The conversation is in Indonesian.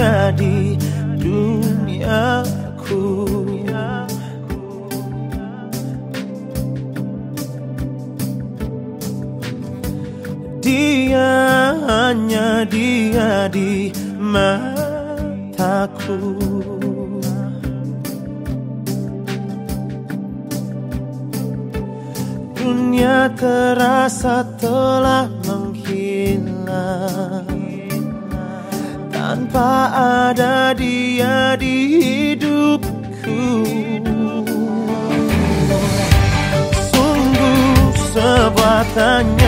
dunia di duniaku Dia hanya dia di mataku. Dunia terasa telah menghilang. Tanpa ada dia di hidupku. Sungguh sebuah tanya